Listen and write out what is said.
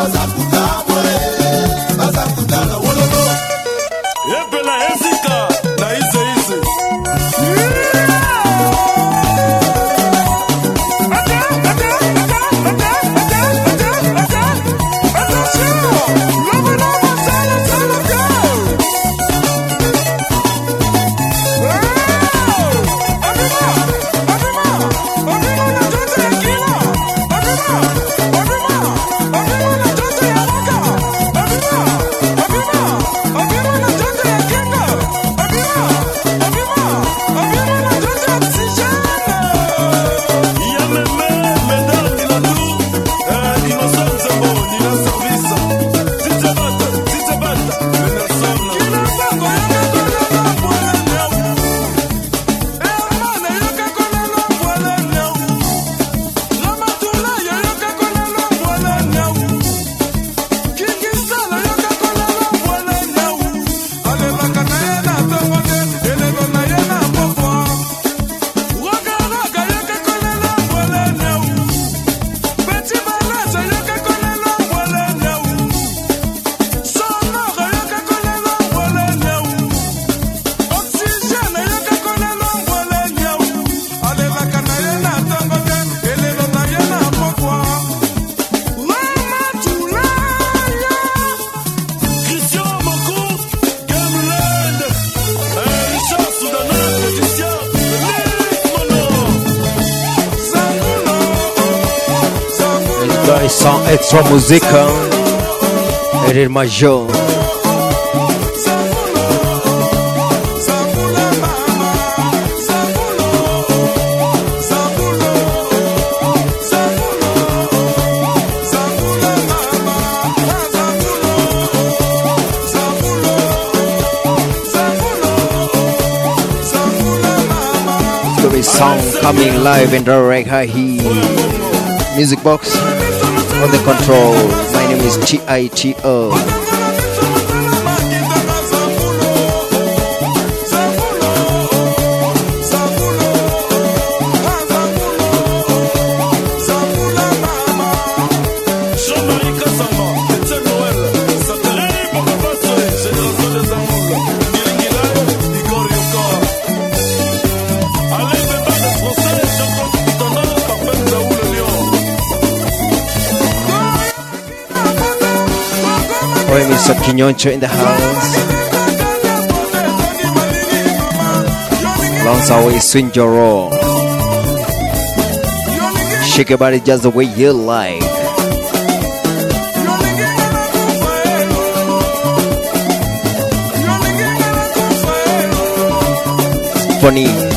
Bazar extra música. Eres Major song um coming live in direct he music box on the control. My name is T-I-T-O. Hoy Mr. Quiñoncho in the house. Alongside with Swing Your Roll. Shake your body just the way you like. Funny